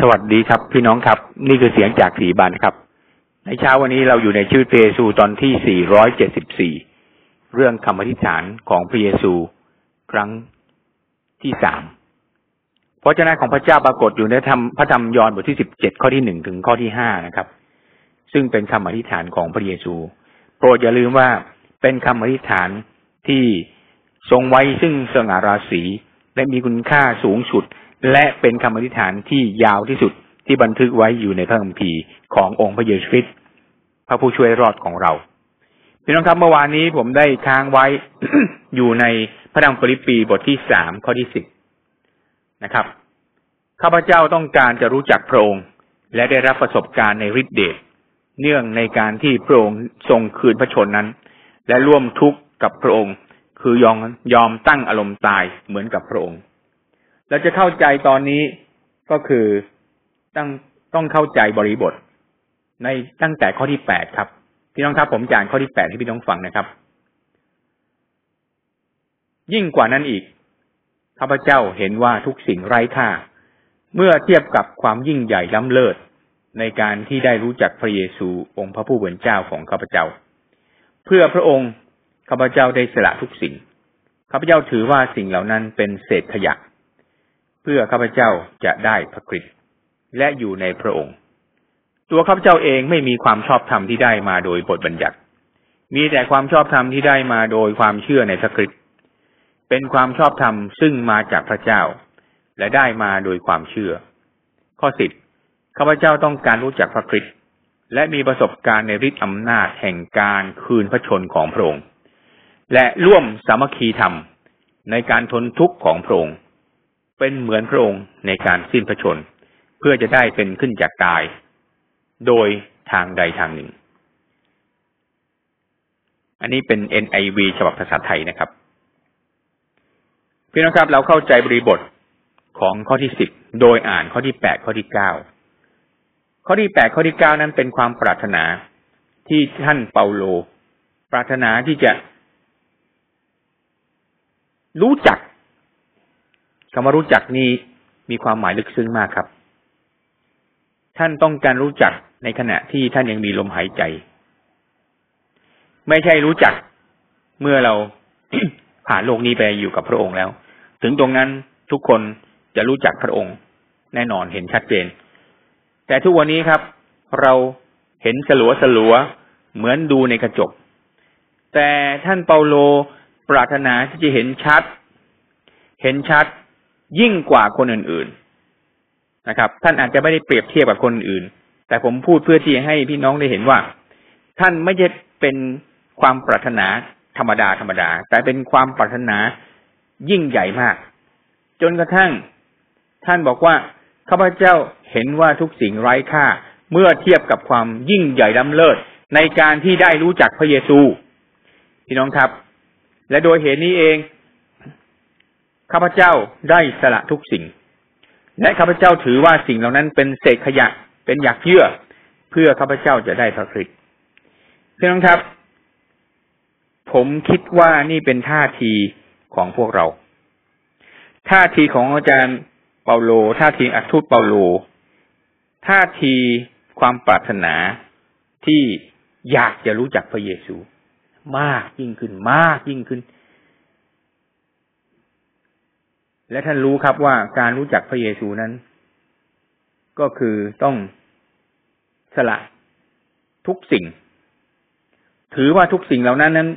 สวัสดีครับ พี่น้องครับ นี่คือเสียงจากสีบันครับ ในเช้าวันนี้เราอยู่ในชื่อพระเยซูตอนที่ 474 เรื่องคำอธิษฐานของพระเยซูครั้งที่สามพระเจ้าของพระเจ้าปรากฏอยู่ในธรรมพระธรรมยอห์นบทที่ 17 ข้อที่หนึ่งถึงข้อที่ห้านะครับ ซึ่งเป็นคำอธิษฐานของพระเยซู โปรดอย่าลืมว่าเป็นคำอธิษฐานที่ทรงไว้ซึ่งสง่าราศีและมีคุณค่าสูงสุด และเป็นคำอธิษฐานที่ยาวที่สุดที่บันทึกไว้อยู่ในพระคัมภีร์ขององค์พระเยซูคริสต์พระผู้ช่วยรอดของเราพี่น้องครับเมื่อวานนี้ผมได้ค้างไว้อยู่ในพระธรรมฟิลิปปีบทที่สามข้อที่สิบนะครับข้าพเจ้าต้องการจะรู้จักพระองค์ และได้รับประสบการณ์ในฤทธิเดชเนื่องในการที่พระองค์ทรงคืนพระชนนั้น และร่วมทุกข์กับพระองค์ คือยอมยอมตั้งอารมณ์ตายเหมือนกับพระองค์ เราจะเข้าใจตอนนี้ก็คือต้องต้องเข้าใจบริบท ในตั้งแต่ข้อที่แปดครับ พี่น้องครับ ผมจานข้อที่แปดให้พี่น้องฟังนะครับ ยิ่งกว่านั้นอีกข้าพเจ้าเห็นว่าทุกสิ่งไร้ค่า เมื่อเทียบกับความยิ่งใหญ่ล้ำเลิศในการที่ได้รู้จักพระเยซูองค์พระผู้เป็นเจ้าของข้าพเจ้า เพื่อพระองค์ข้าพเจ้าได้สละทุกสิ่งข้าพเจ้าถือว่าสิ่งเหล่านั้นเป็นเศษขยะเเพื่อข้าพเจ้าจะได้พระคริสต์และอยู่ในพระองค์ ตัวข้าพเจ้าเองไม่มีความชอบธรรมที่ได้มาโดยบทบัญญัติ มีแต่ความชอบธรรมที่ได้มาโดยความเชื่อในพระคริสต์เป็นความชอบธรรมซึ่งมาจากพระเจ้า และได้มาโดยความเชื่อ ข้อสิบข้าพเจ้าต้องการรู้จักพระคริสต์และมีประสบการณ์ในฤทธิอำนาจแห่งการคืนพระชนของพระองค์ และร่วมสามัคคีธรรมในการทนทุกข์ของพระองค์ เป็นเหมือนพระองค์ในการสิ้นพระชน เพื่อจะได้เป็นขึ้นจากตาย โดยทางใดทางหนึ่ง อันนี้เป็น NIV ฉบับภาษาไทยนะครับ พี่น้องครับเราเข้าใจบริบทของข้อที่สิบโดยอ่านข้อที่แปดข้อที่เก้าข้อที่แปดข้อที่เก้านั้นเป็นความปรารถนาที่ท่านเปาโล ปรารถนาที่จะรู้จัก คำว่ารู้จักนี้มีความหมายลึกซึ้งมากครับ ท่านต้องการรู้จักในขณะที่ท่านยังมีลมหายใจ ไม่ใช่รู้จักเมื่อเราผ่านโลกนี้ไปอยู่กับพระองค์แล้ว ถึงตรงนั้นทุกคนจะรู้จักพระองค์ แน่นอนเห็นชัดเจน แต่ทุกวันนี้ครับ เราเห็นสลัวสลัวเหมือนดูในกระจก แต่ท่านเปาโลปรารถนาที่จะเห็นชัด เห็นชัด ยิ่งกว่าคนอื่น ๆนะครับ ท่านอาจจะไม่ได้เปรียบเทียบกับคนอื่น แต่ผมพูดเพื่อที่ให้พี่น้องได้เห็นว่า ท่านไม่ใช่เป็นความปรารถนาธรรมดาธรรมดา แต่เป็นความปรารถนายิ่งใหญ่มาก จนกระทั่ง ท่านบอกว่าข้าพเจ้าเห็นว่าทุกสิ่งไร้ค่า เมื่อเทียบกับความยิ่งใหญ่ล้ำเลิศในการที่ได้รู้จักพระเยซู พี่น้องครับ และโดยเหตุนี้เอง ข้าพเจ้าได้สละทุกสิ่ง และข้าพเจ้าถือว่าสิ่งเหล่านั้นเป็นเศษขยะเป็นหยักเยื่อ เพื่อข้าพเจ้าจะได้พระคริสต์พี่น้องครับ ผมคิดว่านี่เป็นท่าทีของพวกเรา ท่าทีของอาจารย์เปาโล ท่าทีอัทูตเปาโล ท่าทีความปรารถนาที่อยากจะรู้จักพระเยซู มากยิ่งขึ้นมากยิ่งขึ้น และท่านรู้ครับว่าการรู้จักพระเยซูนั้น ก็คือต้องสละทุกสิ่ง ถือว่าทุกสิ่งเหล่านั้นนั้น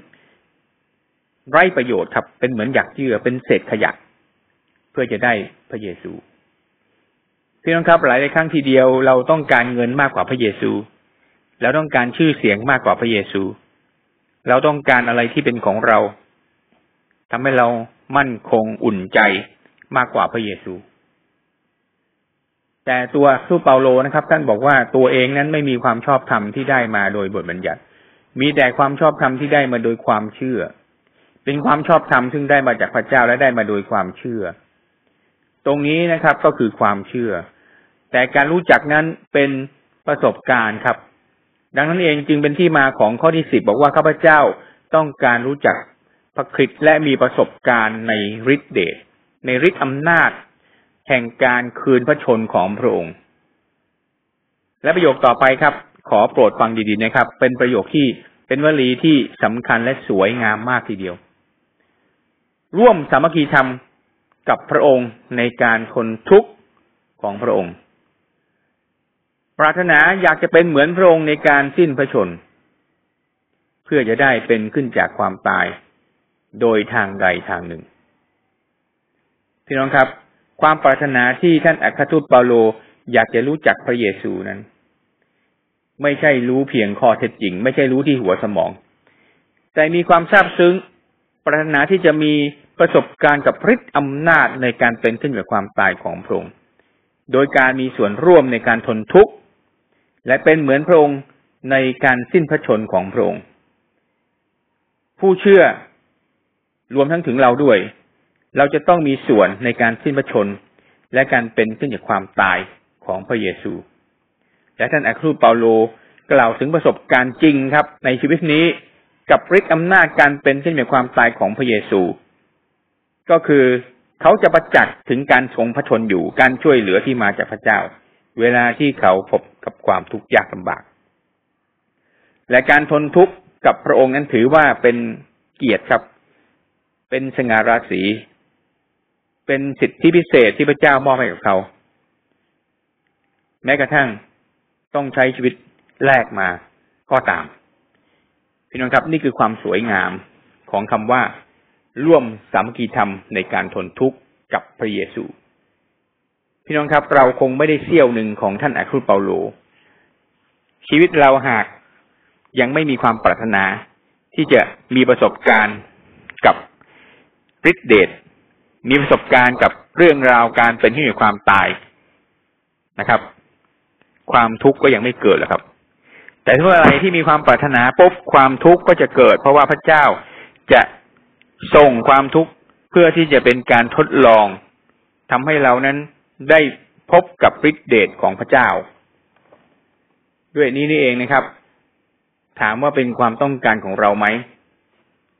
ไร้ประโยชน์ครับ เป็นเหมือนหยักเยื่อเป็นเศษขยะเพื่อจะได้พระเยซูพี่น้องครับหลายในครั้งทีเดียวเราต้องการเงินมากกว่าพระเยซู เราต้องการชื่อเสียงมากกว่าพระเยซู เราต้องการอะไรที่เป็นของเราทำให้เรามั่นคงอุ่นใจ มากกว่าพระเยซู แต่ตัวทูตเปาโลนะครับ ท่านบอกว่าตัวเองนั้นไม่มีความชอบธรรมที่ได้มาโดยบทบัญญัติ มีแต่ความชอบธรรมที่ได้มาโดยความเชื่อ เป็นความชอบธรรมซึ่งได้มาจากพระเจ้าและได้มาโดยความเชื่อ ตรงนี้นะครับก็คือความเชื่อ แต่การรู้จักนั้นเป็นประสบการณ์ครับ ดังนั้นเองจึงเป็นที่มาของข้อที่สิบบอกว่าข้าพเจ้าต้องการรู้จักพระคริสต์และมีประสบการณ์ในฤทธิเดช ในฤทธิอำนาจ แห่งการคืนพระชนของพระองค์ และประโยคต่อไปครับ ขอโปรดฟังดีๆนะครับ เป็นประโยคที่เป็นวลีที่สำคัญและสวยงามมากทีเดียว ร่วมสามัคคีธรรมกับพระองค์ในการทนทุกข์ของพระองค์ ปรารถนาอยากจะเป็นเหมือนพระองค์ในการสิ้นพระชน เพื่อจะได้เป็นขึ้นจากความตาย โดยทางใดทางหนึ่ง พี่น้องครับ ความปรารถนาที่ท่านอัครทูตเปาโล อยากจะรู้จักพระเยซูนั้น ไม่ใช่รู้เพียงข้อเท็จจริง ไม่ใช่รู้ที่หัวสมอง แต่มีความซาบซึ้ง ปรารถนาที่จะมีประสบการณ์กับฤทธิ์อำนาจในการเป็นขึ้นกับความตายของพระองค์โดยการมีส่วนร่วมในการทนทุกข์ และเป็นเหมือนพระองค์ในการสิ้นพระชนของพระองค์ ผู้เชื่อรวมทั้งถึงเราด้วย เราจะต้องมีส่วนในการสิ้นพระชน และการเป็นขึ้นจากความตายของพระเยซู และท่านอัครูเปาโลกล่าวถึงประสบการณ์จริงครับ ในชีวิตนี้กับฤทธิ์อำนาจการเป็นขึ้นจากความตายของพระเยซู ก็คือเขาจะประจักษ์ถึงการทรงพระชนอยู่การช่วยเหลือที่มาจากพระเจ้า เวลาที่เขาพบกับความทุกข์ยากลำบาก และการทนทุกข์กับพระองค์นั้นถือว่าเป็นเกียรติครับ เป็นสง่าราศี เป็นสิทธิพิเศษที่พระเจ้ามอบให้กับเขา แม้กระทั่งต้องใช้ชีวิตแลกมาก็ตาม พี่น้องครับนี่คือความสวยงามของคำว่า ร่วมสามัคคีธรรมในการทนทุกข์กับพระเยซู พี่น้องครับ เราคงไม่ได้เสี้ยวหนึ่งของท่านอาครุเปาโล ชีวิตเราหากยังไม่มีความปรารถนาที่จะมีประสบการณ์กับฤทธิเดช มีประสบการณ์กับเรื่องราวการเป็นที่มีความตายนะครับ ความทุกข์ก็ยังไม่เกิดหรอกครับ แต่เมื่อะไรที่มีความปรารถนาปุ๊บความทุกข์ก็จะเกิด เพราะว่าพระเจ้าจะส่งความทุกข์เพื่อที่จะเป็นการทดลองทำให้เรานั้นได้พบกับฤทธิเดชของพระเจ้า ด้วยนี้นี่เองนะครับ ถามว่าเป็นความต้องการของเราไหม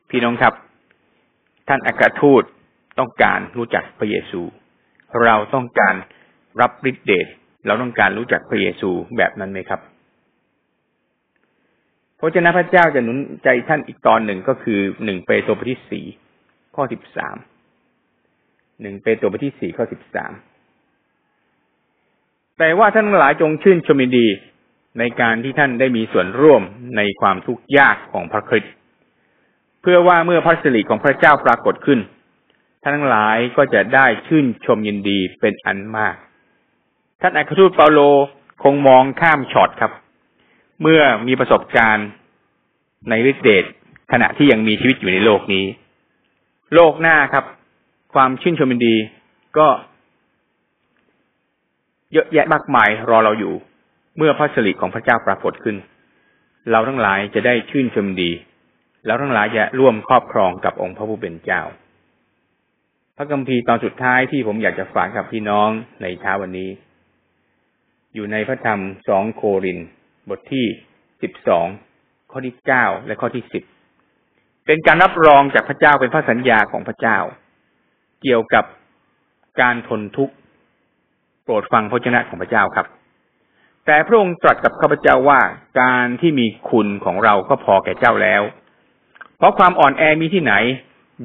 พี่น้องครับ ท่านอัครทูต ต้องการรู้จักพระเยซู เราต้องการรับฤทธิเดชเราต้องการรู้จักพระเยซูแบบนั้นไหมครับพระเจ้าพระเจ้าจะหนุนใจท่านอีกตอนหนึ่งก็คือหนึ่งเปโตรบทที่สี่ข้อสิบสามหนึ่งเปโตรบทที่สี่ข้อสิบสามแต่ว่าท่านหลายจงชื่นชมดีในการที่ท่านได้มีส่วนร่วมในความทุกข์ยากของพระคริสต์พื่อว่าเมื่อพระสิริของพระเจ้าปรากฏขึ้น ท่านทั้งหลายก็จะได้ชื่นชมยินดีเป็นอันมาก ท่านอัครทูตเปาโลคงมองข้ามช็อตครับ เมื่อมีประสบการณ์ในฤทธิเดชขณะที่ยังมีชีวิตอยู่ในโลกนี้ โลกหน้าครับ ความชื่นชมยินดีก็เยอะแยะมากมายรอเราอยู่ เมื่อพระสิริของพระเจ้าปรากฏขึ้น เราทั้งหลายจะได้ชื่นชมดี แล้วทั้งหลายจะร่วมครอบครองกับองค์พระผู้เป็นเจ้า พระคัมภีร์ตอนสุดท้ายที่ผมอยากจะฝากกับพี่น้องในเช้าวันนี้ อยู่ในพระธรรมสองโคริน บทที่สิบสองข้อที่เก้าและข้อที่สิบเป็นการรับรองจากพระเจ้าเป็นพระสัญญาของพระเจ้า เกี่ยวกับการทนทุกข์โปรดฟังพระเจ้าของพระเจ้าครับ แต่พระองค์ตรัสกับข้าพเจ้าว่าการที่มีคุณของเราก็พอแก่เจ้าแล้ว เพราะความอ่อนแอมีที่ไหน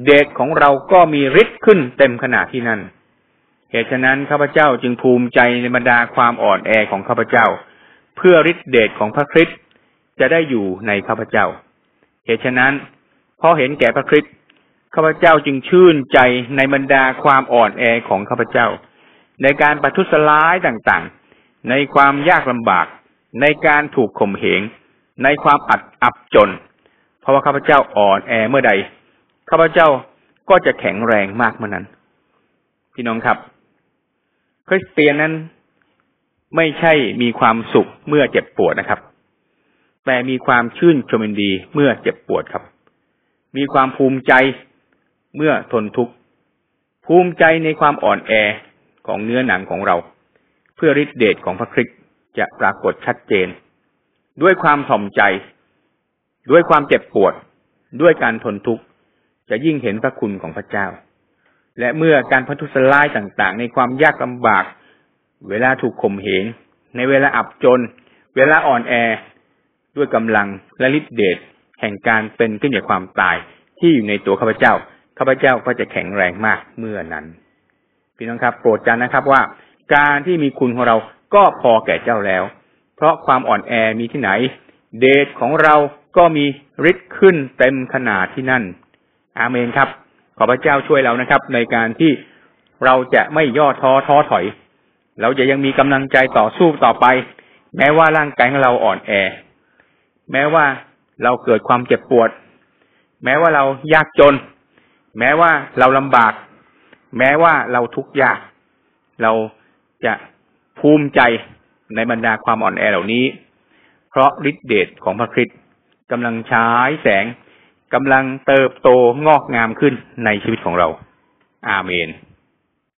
เด็กของเราก็มีฤทธิ์ขึ้นเต็มขนาดที่นั่นเหตุฉะนั้นข้าพเจ้าจึงภูมิใจในบรรดาความอ่อนแอของข้าพเจ้า เพื่อฤทธิ์เดชของพระคริสต์จะได้อยู่ในข้าพเจ้า เหตุฉะนั้นพอเห็นแก่พระคริสต์ข้าพเจ้าจึงชื่นใจในบรรดาความอ่อนแอของข้าพเจ้า ในการประทุษร้ายต่างๆ ในความยากลำบาก ในการถูกข่มเหงในความอัดอับจน เพราะว่าข้าพเจ้าอ่อนแอเมื่อใด ข้าพเจ้าก็จะแข็งแรงมากเมื่อนั้น พี่น้องครับ คริสเตียนนั้นไม่ใช่มีความสุขเมื่อเจ็บปวดนะครับ แต่มีความชื่นชมยินดีเมื่อเจ็บปวดครับ มีความภูมิใจเมื่อทนทุกข์ ภูมิใจในความอ่อนแอของเนื้อหนังของเรา เพื่อฤทธิเดชของพระคริสต์จะปรากฏชัดเจน ด้วยความถ่อมใจ ด้วยความเจ็บปวด ด้วยการทนทุกข์ จะยิ่งเห็นพระคุณของพระเจ้า และเมื่อการพัทุสลายต่างๆ ในความยากลำบาก เวลาถูกข่มเหง ในเวลาอับจน เวลาอ่อนแอ ด้วยกำลังและฤทธิเดชแห่งการเป็นขึ้นจากความตายที่อยู่ในตัวข้าพเจ้า ข้าพเจ้าก็จะแข็งแรงมากเมื่อนั้น พี่น้องครับ โปรดจำนะครับว่า การที่มีคุณของเราก็พอแก่เจ้าแล้ว เพราะความอ่อนแอมีที่ไหน เดชของเราก็มีฤทธิ์ขึ้นเต็มขนาดที่นั่น อาเมนครับ ขอพระเจ้าช่วยเรานะครับ ในการที่เราจะไม่ย่อท้อท้อถอย เราจะยังมีกำลังใจต่อสู้ต่อไป แม้ว่าร่างกายของเราอ่อนแอ แม้ว่าเราเกิดความเจ็บปวด แม้ว่าเรายากจน แม้ว่าเราลำบาก แม้ว่าเราทุกข์ยาก เราจะภูมิใจในบรรดาความอ่อนแอเหล่านี้ เพราะฤทธิเดชของพระคริสต์กำลังฉายแสง กำลังเติบโตงอกงามขึ้นในชีวิตของเรา อาเมน